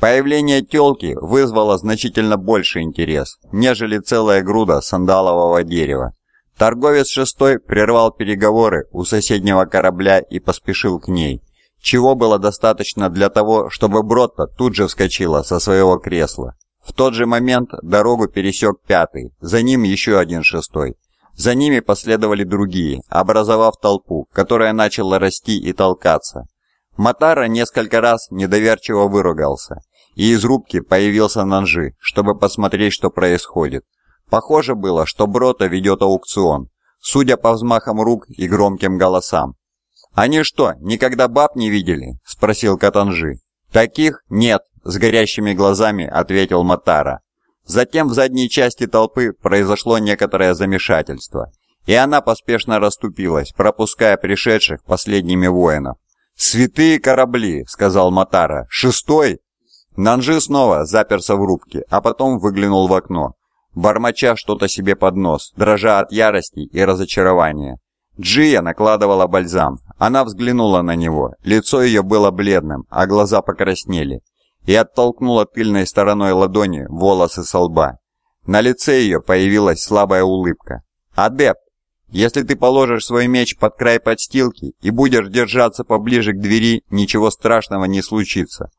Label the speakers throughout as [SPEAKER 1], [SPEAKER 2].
[SPEAKER 1] Появление тёлки вызвало значительно больше интерес, нежели целая груда сандалового дерева. Торговец шестой прервал переговоры у соседнего корабля и поспешил к ней, чего было достаточно для того, чтобы Бротта тут же вскочила со своего кресла. В тот же момент дорогу пересек пятый, за ним еще один шестой. За ними последовали другие, образовав толпу, которая начала расти и толкаться. Матара несколько раз недоверчиво выругался, и из рубки появился Нанжи, чтобы посмотреть, что происходит. Похоже было, что Брота ведет аукцион, судя по взмахам рук и громким голосам. «Они что, никогда баб не видели?» – спросил Катанжи. «Таких нет», – с горящими глазами ответил Матара. Затем в задней части толпы произошло некоторое замешательство, и она поспешно расступилась, пропуская пришедших последними воинов. «Святые корабли», — сказал Матара. «Шестой?» Нанжи снова заперся в рубке, а потом выглянул в окно бормоча что-то себе под нос, дрожа от ярости и разочарования. Джия накладывала бальзам. Она взглянула на него, лицо ее было бледным, а глаза покраснели, и оттолкнула тыльной стороной ладони волосы со лба. На лице ее появилась слабая улыбка. «Адепт, если ты положишь свой меч под край подстилки и будешь держаться поближе к двери, ничего страшного не случится».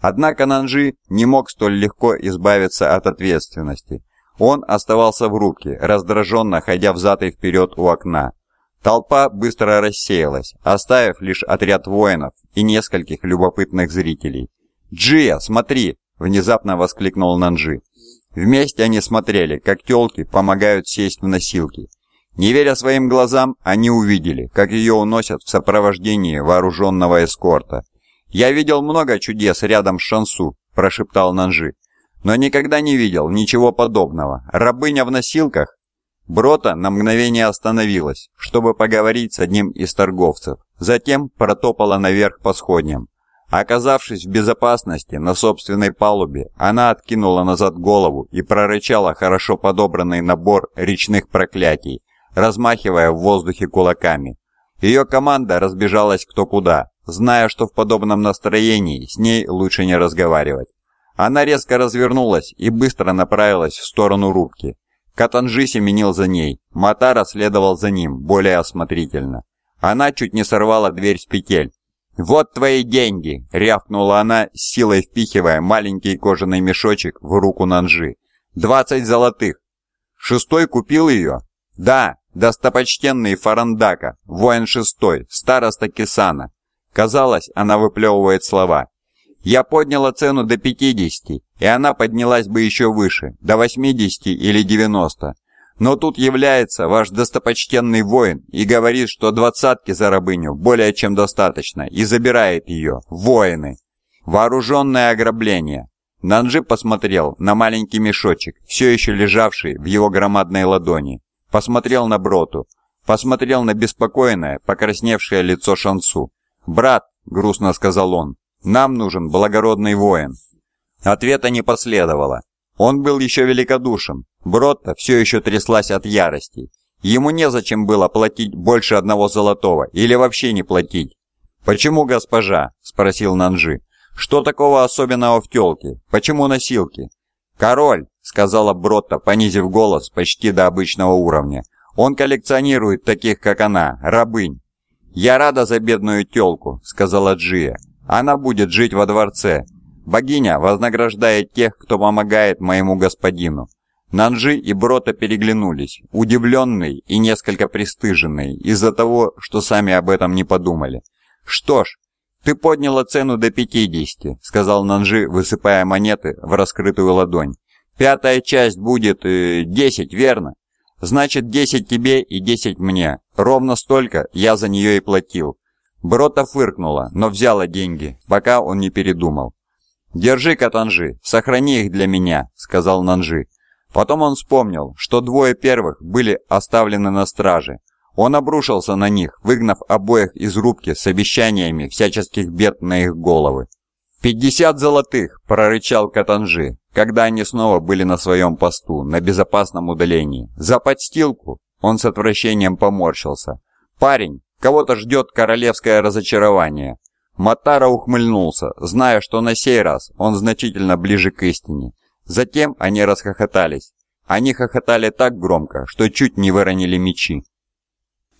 [SPEAKER 1] Однако Нанжи не мог столь легко избавиться от ответственности. Он оставался в рубке, раздраженно ходя взад и вперед у окна. Толпа быстро рассеялась, оставив лишь отряд воинов и нескольких любопытных зрителей. «Джия, смотри!» – внезапно воскликнул Нанжи. Вместе они смотрели, как тёлки помогают сесть в носилки. Не веря своим глазам, они увидели, как ее уносят в сопровождении вооруженного эскорта. «Я видел много чудес рядом с Шансу», – прошептал Нанжи но никогда не видел ничего подобного. Рабыня в носилках? Брота на мгновение остановилась, чтобы поговорить с одним из торговцев, затем протопала наверх по сходням. Оказавшись в безопасности на собственной палубе, она откинула назад голову и прорычала хорошо подобранный набор речных проклятий, размахивая в воздухе кулаками. Ее команда разбежалась кто куда, зная, что в подобном настроении с ней лучше не разговаривать. Она резко развернулась и быстро направилась в сторону рубки. Катанжи семенил за ней, Матара следовал за ним, более осмотрительно. Она чуть не сорвала дверь с петель. «Вот твои деньги!» — рявкнула она, силой впихивая маленький кожаный мешочек в руку Нанжи. «Двадцать золотых!» «Шестой купил ее?» «Да, достопочтенный Фарандака, воин шестой, староста Кисана». Казалось, она выплевывает слова. Я подняла цену до 50, и она поднялась бы еще выше, до 80 или 90. Но тут является ваш достопочтенный воин и говорит, что двадцатки за рабыню более чем достаточно, и забирает ее. Воины. Вооруженное ограбление. Нанджи посмотрел на маленький мешочек, все еще лежавший в его громадной ладони. Посмотрел на Броту. Посмотрел на беспокойное, покрасневшее лицо Шансу. «Брат», — грустно сказал он, нам нужен благородный воин». Ответа не последовало. Он был еще великодушен. Бротта все еще тряслась от ярости. Ему незачем было платить больше одного золотого, или вообще не платить. «Почему, госпожа?» – спросил Нанжи. «Что такого особенного в тёлке? Почему носилки?» «Король», – сказала Бротта, понизив голос почти до обычного уровня. «Он коллекционирует таких, как она, рабынь». «Я рада за бедную тёлку», – сказала Джия. Она будет жить во дворце. Богиня вознаграждает тех, кто помогает моему господину». Нанжи и Брота переглянулись, удивленные и несколько пристыженные из-за того, что сами об этом не подумали. «Что ж, ты подняла цену до 50», — сказал Нанжи, высыпая монеты в раскрытую ладонь. «Пятая часть будет э, 10, верно? Значит, 10 тебе и 10 мне. Ровно столько я за нее и платил. Брота фыркнула, но взяла деньги, пока он не передумал. «Держи, Катанжи, сохрани их для меня», — сказал Нанжи. Потом он вспомнил, что двое первых были оставлены на страже. Он обрушился на них, выгнав обоих из рубки с обещаниями всяческих бед на их головы. «Пятьдесят золотых!» – прорычал Катанжи, когда они снова были на своем посту, на безопасном удалении. «За подстилку!» – он с отвращением поморщился. «Парень, Кого-то ждет королевское разочарование. Матара ухмыльнулся, зная, что на сей раз он значительно ближе к истине. Затем они расхохотались. Они хохотали так громко, что чуть не выронили мечи.